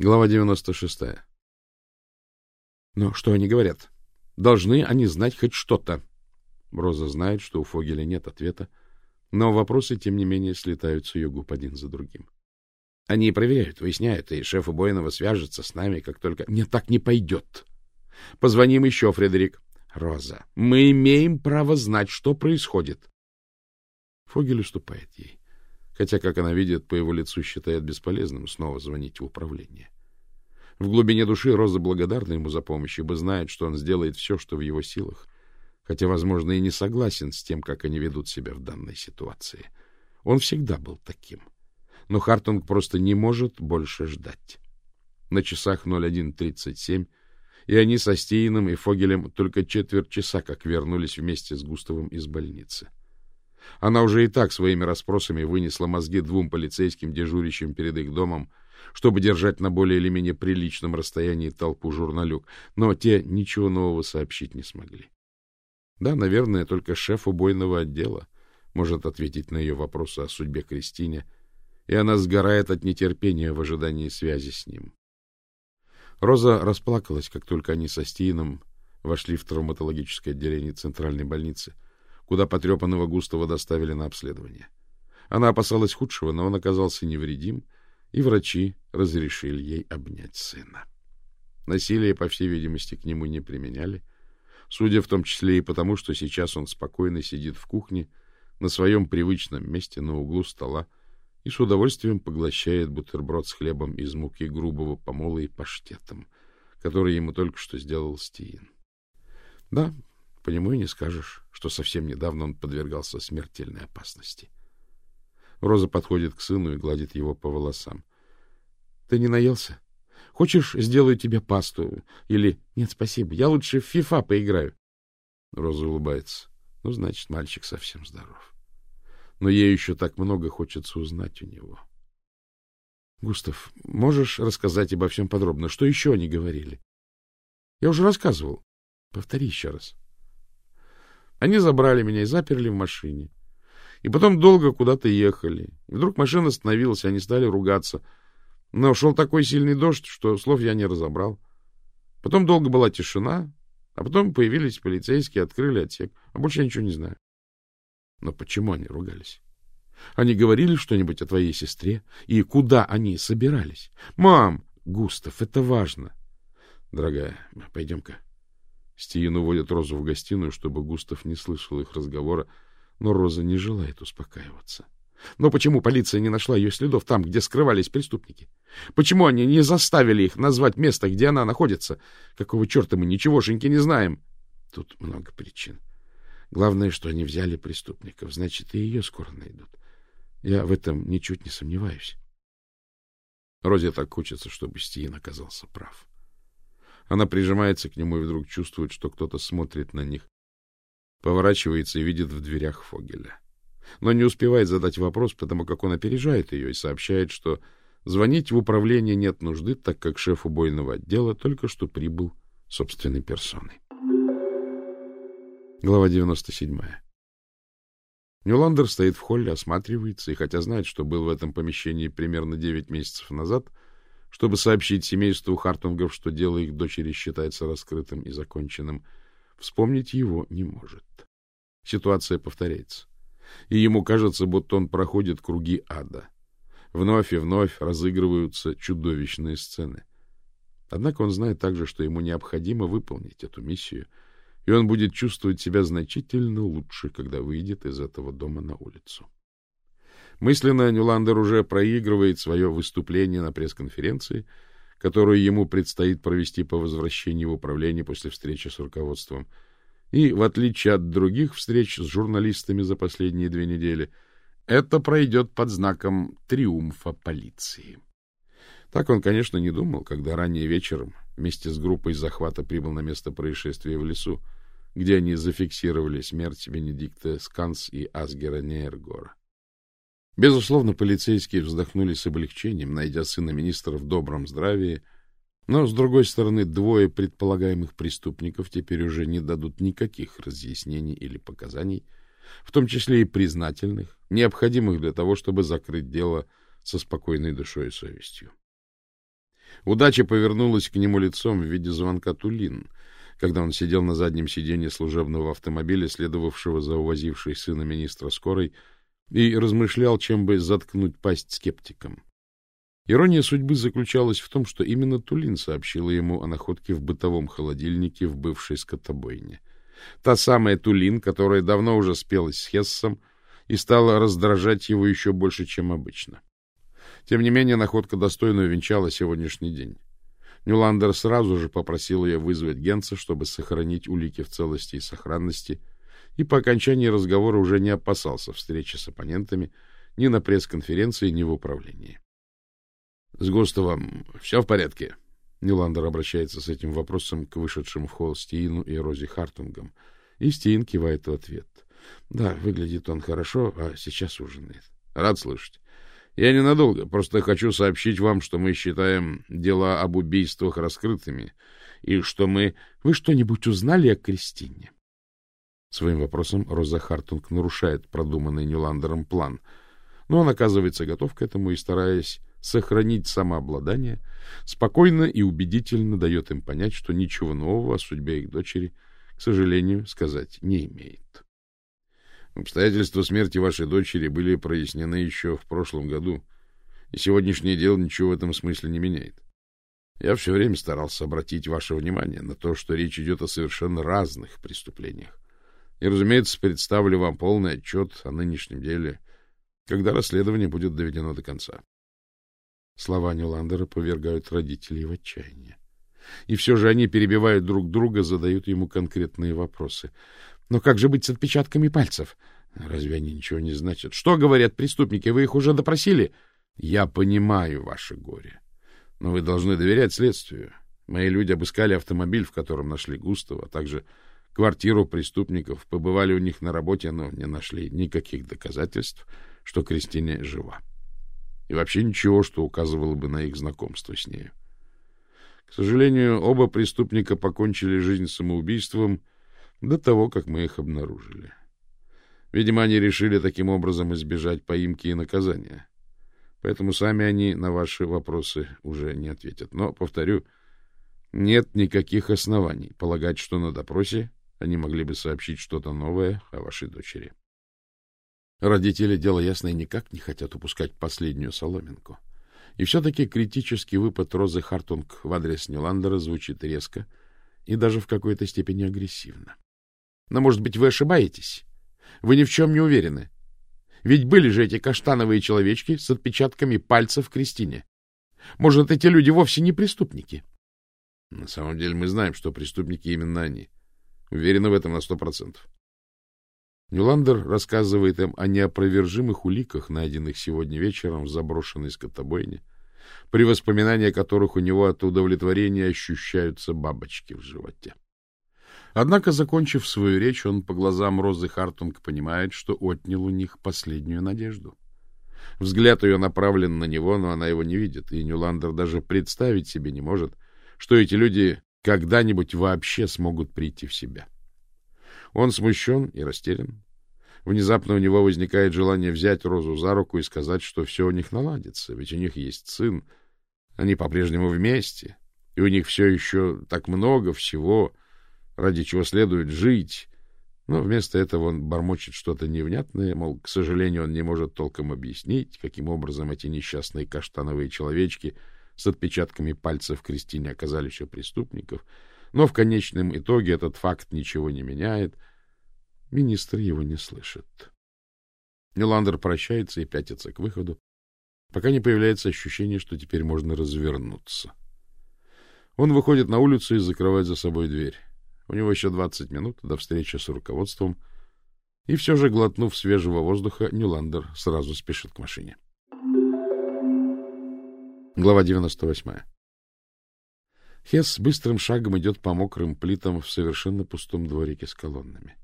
Глава 96. Но что они говорят? Должны они знать хоть что-то. Роза знает, что у Фогеля нет ответа, но вопросы, тем не менее, слетают с ее губ один за другим. Они проверяют, выясняют, и шеф убойного свяжется с нами, как только... Мне так не пойдет. Позвоним еще, Фредерик. Роза, мы имеем право знать, что происходит. Фогель уступает ей, хотя, как она видит, по его лицу считает бесполезным снова звонить в управление. В глубине души Роза благодарна ему за помощь, ибо знает, что он сделает все, что в его силах, хотя, возможно, и не согласен с тем, как они ведут себя в данной ситуации. Он всегда был таким. Но Хартунг просто не может больше ждать. На часах 01.37 и они со Стеином и Фогелем только четверть часа как вернулись вместе с Густавом из больницы. Она уже и так своими расспросами вынесла мозги двум полицейским, дежурящим перед их домом, чтобы держать на более или менее приличном расстоянии толпу журналюк, но те ничего нового сообщить не смогли. Да, наверное, только шеф убойного отдела может ответить на ее вопросы о судьбе Кристине, и она сгорает от нетерпения в ожидании связи с ним. Роза расплакалась, как только они со Стином вошли в травматологическое отделение центральной больницы, куда потрепанного Густава доставили на обследование. Она опасалась худшего, но он оказался невредим, и врачи разрешили ей обнять сына. Насилие, по всей видимости, к нему не применяли, судя в том числе и потому, что сейчас он спокойно сидит в кухне на своем привычном месте на углу стола, и с удовольствием поглощает бутерброд с хлебом из муки грубого помола и паштетом, который ему только что сделал Стиин. Да, по нему и не скажешь, что совсем недавно он подвергался смертельной опасности. Роза подходит к сыну и гладит его по волосам. — Ты не наелся? Хочешь, сделаю тебе пасту? Или... Нет, спасибо, я лучше в фифа поиграю. Роза улыбается. Ну, значит, мальчик совсем здоров но ей еще так много хочется узнать у него. — Густав, можешь рассказать обо всем подробно? Что еще они говорили? — Я уже рассказывал. Повтори еще раз. Они забрали меня и заперли в машине. И потом долго куда-то ехали. И вдруг машина остановилась, они стали ругаться. Но шел такой сильный дождь, что слов я не разобрал. Потом долго была тишина, а потом появились полицейские, открыли отсек. А больше я ничего не знаю. Но почему они ругались? Они говорили что-нибудь о твоей сестре? И куда они собирались? Мам! Густав, это важно. Дорогая, пойдем-ка. Стиин уводит Розу в гостиную, чтобы Густав не слышал их разговора, но Роза не желает успокаиваться. Но почему полиция не нашла ее следов там, где скрывались преступники? Почему они не заставили их назвать место, где она находится? Какого черта мы ничегошеньки не знаем? Тут много причин. Главное, что они взяли преступников, значит, и ее скоро найдут. Я в этом ничуть не сомневаюсь. Розе так хочется, чтобы Стиин оказался прав. Она прижимается к нему и вдруг чувствует, что кто-то смотрит на них, поворачивается и видит в дверях Фогеля. Но не успевает задать вопрос, потому как он опережает ее и сообщает, что звонить в управление нет нужды, так как шеф убойного отдела только что прибыл собственной персоной. Глава 97. Нюландер стоит в холле, осматривается, и хотя знает, что был в этом помещении примерно девять месяцев назад, чтобы сообщить семейству Хартунгов, что дело их дочери считается раскрытым и законченным, вспомнить его не может. Ситуация повторяется. И ему кажется, будто он проходит круги ада. Вновь и вновь разыгрываются чудовищные сцены. Однако он знает также, что ему необходимо выполнить эту миссию — и он будет чувствовать себя значительно лучше, когда выйдет из этого дома на улицу. Мысленно Нюландер уже проигрывает свое выступление на пресс-конференции, которую ему предстоит провести по возвращении в управление после встречи с руководством. И, в отличие от других встреч с журналистами за последние две недели, это пройдет под знаком триумфа полиции. Так он, конечно, не думал, когда ранее вечером вместе с группой захвата прибыл на место происшествия в лесу, где они зафиксировали смерть Бенедикта Сканс и Асгера Нейргора. Безусловно, полицейские вздохнули с облегчением, найдя сына министра в добром здравии, но, с другой стороны, двое предполагаемых преступников теперь уже не дадут никаких разъяснений или показаний, в том числе и признательных, необходимых для того, чтобы закрыть дело со спокойной душой и совестью. Удача повернулась к нему лицом в виде звонка Тулин, когда он сидел на заднем сиденье служебного автомобиля, следовавшего за увозившей сына министра скорой, и размышлял, чем бы заткнуть пасть скептикам. Ирония судьбы заключалась в том, что именно Тулин сообщила ему о находке в бытовом холодильнике в бывшей скотобойне. Та самая Тулин, которая давно уже спелась с Хессом и стала раздражать его еще больше, чем обычно. Тем не менее, находка достойно венчала сегодняшний день. Нюландер сразу же попросил ее вызвать Генца, чтобы сохранить улики в целости и сохранности, и по окончании разговора уже не опасался встречи с оппонентами ни на пресс-конференции, ни в управлении. — С Густавом все в порядке? Ниландер обращается с этим вопросом к вышедшим в холл Стиину и Розе Хартунгам, и Стиин кивает в ответ. — Да, выглядит он хорошо, а сейчас ужинает. — Рад слышать. Я ненадолго, просто хочу сообщить вам, что мы считаем дела об убийствах раскрытыми, и что мы... Вы что-нибудь узнали о Кристине? Своим вопросом Роза Хартунг нарушает продуманный Ниландером план, но он оказывается готов к этому и, стараясь сохранить самообладание, спокойно и убедительно дает им понять, что ничего нового о судьбе их дочери, к сожалению, сказать не имеет. Обстоятельства смерти вашей дочери были прояснены еще в прошлом году, и сегодняшнее дело ничего в этом смысле не меняет. Я все время старался обратить ваше внимание на то, что речь идет о совершенно разных преступлениях. И, разумеется, представлю вам полный отчет о нынешнем деле, когда расследование будет доведено до конца. Слова Нюландера повергают родителей в отчаяние. И все же они перебивают друг друга, задают ему конкретные вопросы. Но как же быть с отпечатками пальцев? Разве они ничего не значат? Что говорят преступники? Вы их уже допросили? Я понимаю ваше горе. Но вы должны доверять следствию. Мои люди обыскали автомобиль, в котором нашли Густава, а также квартиру преступников, побывали у них на работе, но не нашли никаких доказательств, что Кристина жива и вообще ничего, что указывало бы на их знакомство с нею. К сожалению, оба преступника покончили жизнь самоубийством до того, как мы их обнаружили. Видимо, они решили таким образом избежать поимки и наказания. Поэтому сами они на ваши вопросы уже не ответят. Но, повторю, нет никаких оснований полагать, что на допросе они могли бы сообщить что-то новое о вашей дочери. Родители, дело ясное, никак не хотят упускать последнюю соломинку. И все-таки критический выпад Розы Хартунг в адрес Ниландера звучит резко и даже в какой-то степени агрессивно. Но, может быть, вы ошибаетесь? Вы ни в чем не уверены. Ведь были же эти каштановые человечки с отпечатками пальцев Кристине. Может, эти люди вовсе не преступники? На самом деле мы знаем, что преступники именно они. Уверены в этом на сто процентов. Нюландер рассказывает им о неопровержимых уликах, найденных сегодня вечером в заброшенной скотобойне, при воспоминании о которых у него от удовлетворения ощущаются бабочки в животе. Однако, закончив свою речь, он по глазам Розы Хартунг понимает, что отнял у них последнюю надежду. Взгляд ее направлен на него, но она его не видит, и Нюландер даже представить себе не может, что эти люди когда-нибудь вообще смогут прийти в себя. — он смущен и растерян. Внезапно у него возникает желание взять Розу за руку и сказать, что все у них наладится, ведь у них есть сын, они по-прежнему вместе, и у них все еще так много всего, ради чего следует жить. Но вместо этого он бормочет что-то невнятное, мол, к сожалению, он не может толком объяснить, каким образом эти несчастные каштановые человечки с отпечатками пальцев Кристине оказались у преступников — но в конечном итоге этот факт ничего не меняет. Министр его не слышит. Ниландер прощается и пятится к выходу, пока не появляется ощущение, что теперь можно развернуться. Он выходит на улицу и закрывает за собой дверь. У него еще двадцать минут до встречи с руководством, и все же, глотнув свежего воздуха, Ниландер сразу спешит к машине. Глава девяносто восьмая. Хесс быстрым шагом идет по мокрым плитам в совершенно пустом дворике с колоннами.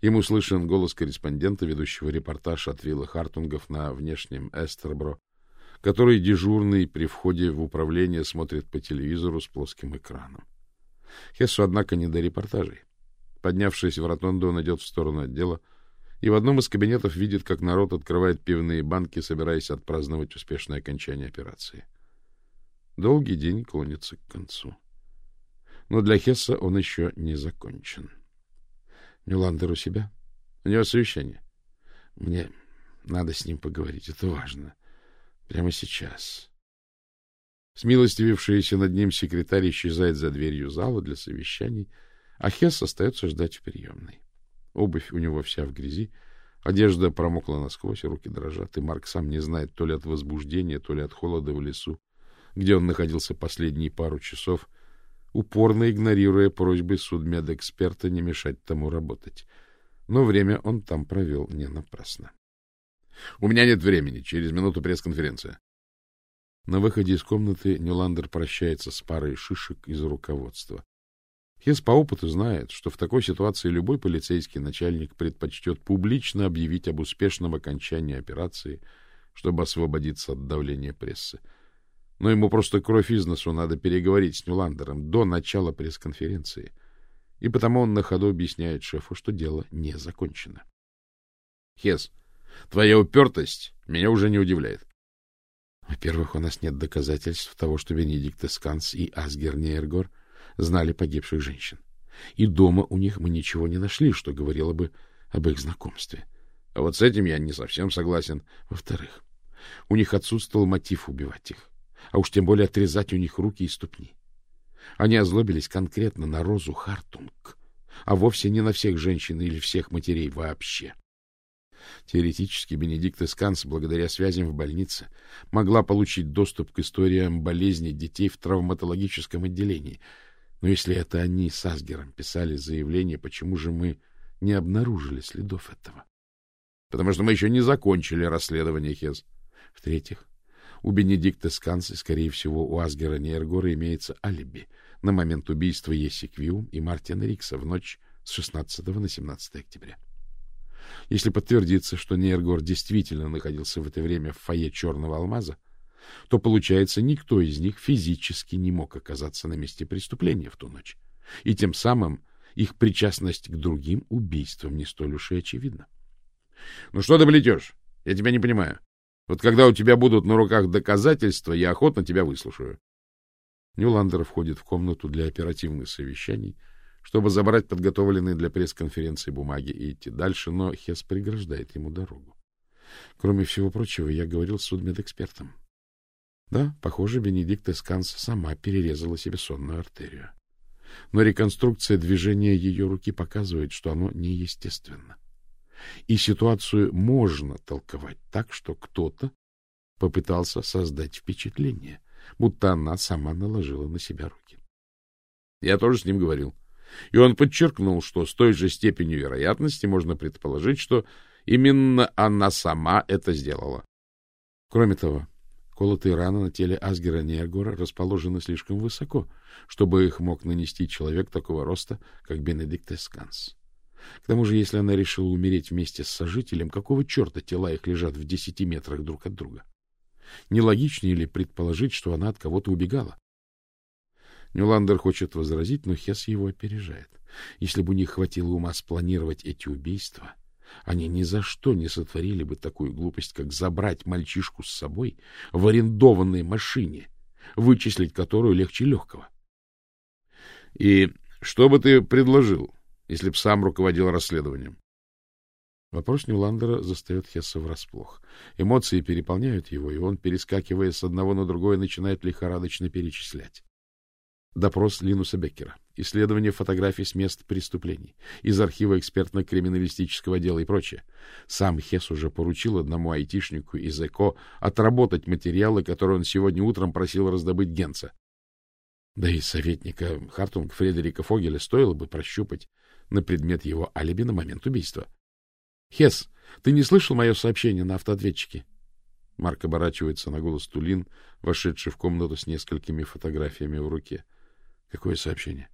Ему слышен голос корреспондента, ведущего репортаж от виллы Хартунгов на внешнем Эстербро, который дежурный при входе в управление смотрит по телевизору с плоским экраном. Хессу, однако, не до репортажей. Поднявшись в ротонду, он идет в сторону отдела и в одном из кабинетов видит, как народ открывает пивные банки, собираясь отпраздновать успешное окончание операции. — Долгий день клонится к концу. Но для Хесса он еще не закончен. Нюландер у себя? У него совещание. Мне надо с ним поговорить, это важно. Прямо сейчас. Смилостивившийся над ним секретарь исчезает за дверью зала для совещаний, а Хесс остается ждать в приемной. Обувь у него вся в грязи, одежда промокла насквозь, руки дрожат, и Марк сам не знает то ли от возбуждения, то ли от холода в лесу, где он находился последние пару часов, упорно игнорируя просьбы судмедэксперта не мешать тому работать. Но время он там провел не напрасно. — У меня нет времени. Через минуту пресс-конференция. На выходе из комнаты Нюландер прощается с парой шишек из руководства. Хес по опыту знает, что в такой ситуации любой полицейский начальник предпочтет публично объявить об успешном окончании операции, чтобы освободиться от давления прессы. Но ему просто кровь из носу надо переговорить с Нюландером до начала пресс-конференции. И потому он на ходу объясняет шефу, что дело не закончено. — Хес, твоя упертость меня уже не удивляет. Во-первых, у нас нет доказательств того, что Бенедикт Эсканс и Асгер Нейргор знали погибших женщин. И дома у них мы ничего не нашли, что говорило бы об их знакомстве. А вот с этим я не совсем согласен. Во-вторых, у них отсутствовал мотив убивать их, а уж тем более отрезать у них руки и ступни. Они озлобились конкретно на Розу Хартунг, а вовсе не на всех женщин или всех матерей вообще. Теоретически Бенедикт Исканс, благодаря связям в больнице, могла получить доступ к историям болезни детей в травматологическом отделении. Но если это они с Асгером писали заявление, почему же мы не обнаружили следов этого? Потому что мы еще не закончили расследование Хез. В-третьих, у Бенедикта Сканса, скорее всего, у Асгера Нейргора имеется алиби на момент убийства Еси Квиум и Мартина Рикса в ночь с 16 на 17 октября. Если подтвердится, что Нейргор действительно находился в это время в фойе Черного Алмаза, то, получается, никто из них физически не мог оказаться на месте преступления в ту ночь. И тем самым их причастность к другим убийствам не столь уж и очевидна. — Ну что ты плетешь? Я тебя не понимаю. Вот когда у тебя будут на руках доказательства, я охотно тебя выслушаю. Ньюландер входит в комнату для оперативных совещаний — чтобы забрать подготовленные для пресс-конференции бумаги и идти дальше, но Хес преграждает ему дорогу. Кроме всего прочего, я говорил с судмедэкспертом. Да, похоже, Бенедикт Эсканс сама перерезала себе сонную артерию. Но реконструкция движения ее руки показывает, что оно неестественно. И ситуацию можно толковать так, что кто-то попытался создать впечатление, будто она сама наложила на себя руки. Я тоже с ним говорил. И он подчеркнул, что с той же степенью вероятности можно предположить, что именно она сама это сделала. Кроме того, колотые раны на теле Асгера Нергора расположены слишком высоко, чтобы их мог нанести человек такого роста, как Бенедикт Эсканс. К тому же, если она решила умереть вместе с сожителем, какого черта тела их лежат в десяти метрах друг от друга? Нелогичнее ли предположить, что она от кого-то убегала? Нюландер хочет возразить, но Хес его опережает. Если бы у них хватило ума спланировать эти убийства, они ни за что не сотворили бы такую глупость, как забрать мальчишку с собой в арендованной машине, вычислить которую легче легкого. — И что бы ты предложил, если б сам руководил расследованием? Вопрос Нюландера застает Хесса врасплох. Эмоции переполняют его, и он, перескакивая с одного на другое, начинает лихорадочно перечислять. Допрос Линуса Беккера. Исследование фотографий с мест преступлений. Из архива экспертно-криминалистического дела и прочее. Сам Хес уже поручил одному айтишнику из ЭКО отработать материалы, которые он сегодня утром просил раздобыть Генца. Да и советника Хартунг Фредерика Фогеля стоило бы прощупать на предмет его алиби на момент убийства. — Хес, ты не слышал мое сообщение на автоответчике? Марк оборачивается на голос Тулин, вошедший в комнату с несколькими фотографиями в руке. — Какое сообщение?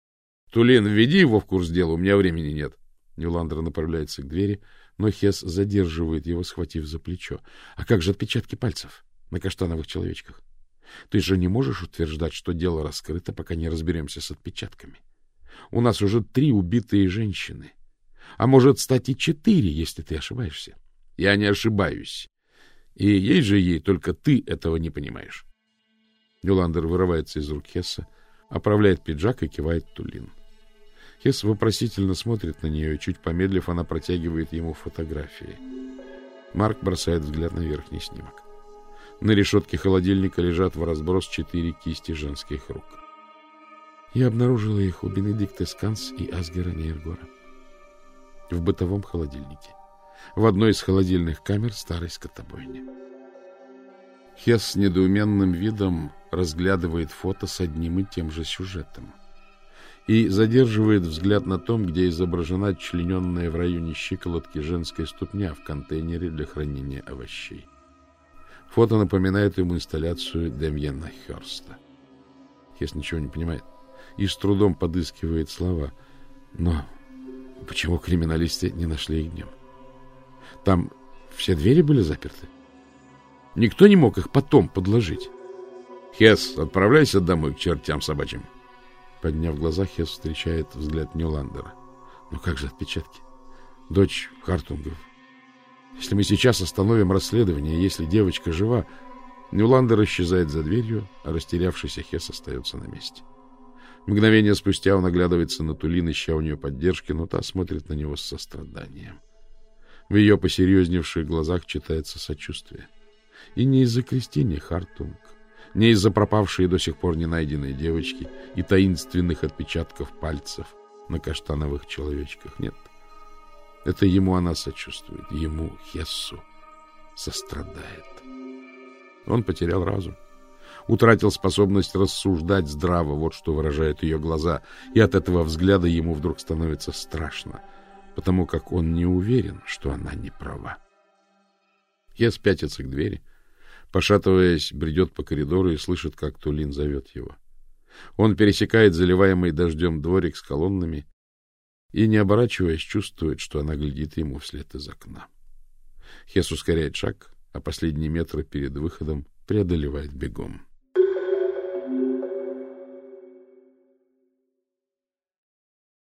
— Тулин, введи его в курс дела, у меня времени нет. Нюландер направляется к двери, но Хес задерживает его, схватив за плечо. — А как же отпечатки пальцев на каштановых человечках? Ты же не можешь утверждать, что дело раскрыто, пока не разберемся с отпечатками. У нас уже три убитые женщины. А может стать и четыре, если ты ошибаешься. Я не ошибаюсь. И ей же ей, только ты этого не понимаешь. Нюландер вырывается из рук Хесса, оправляет пиджак и кивает Тулин. Хесс вопросительно смотрит на нее, и чуть помедлив, она протягивает ему фотографии. Марк бросает взгляд на верхний снимок. На решетке холодильника лежат в разброс четыре кисти женских рук. Я обнаружила их у Бенедикта Сканс и Асгера Нейргора. В бытовом холодильнике. В одной из холодильных камер старой скотобойни. Хесс с недоуменным видом разглядывает фото с одним и тем же сюжетом и задерживает взгляд на том, где изображена члененная в районе щиколотки женская ступня в контейнере для хранения овощей. Фото напоминает ему инсталляцию Демьена Херста. Хесс ничего не понимает и с трудом подыскивает слова. Но почему криминалисты не нашли их днем? Там все двери были заперты? Никто не мог их потом подложить. Хес, отправляйся домой к чертям собачьим. Подняв глаза, Хес встречает взгляд Нюландера. Ну как же отпечатки? Дочь Хартунгов. Если мы сейчас остановим расследование, если девочка жива, Нюландер исчезает за дверью, а растерявшийся Хес остается на месте. Мгновение спустя он оглядывается на Тулин, ища у нее поддержки, но та смотрит на него с состраданием. В ее посерьезневших глазах читается сочувствие. И не из-за Кристины Хартунг, не из-за пропавшей и до сих пор не найденной девочки и таинственных отпечатков пальцев на каштановых человечках. Нет. Это ему она сочувствует, ему, Хессу, сострадает. Он потерял разум, утратил способность рассуждать здраво, вот что выражают ее глаза, и от этого взгляда ему вдруг становится страшно, потому как он не уверен, что она не права. Хесс пятится к двери, Пошатываясь, бредет по коридору и слышит, как Тулин зовет его. Он пересекает заливаемый дождем дворик с колоннами и, не оборачиваясь, чувствует, что она глядит ему вслед из окна. Хес ускоряет шаг, а последние метры перед выходом преодолевает бегом.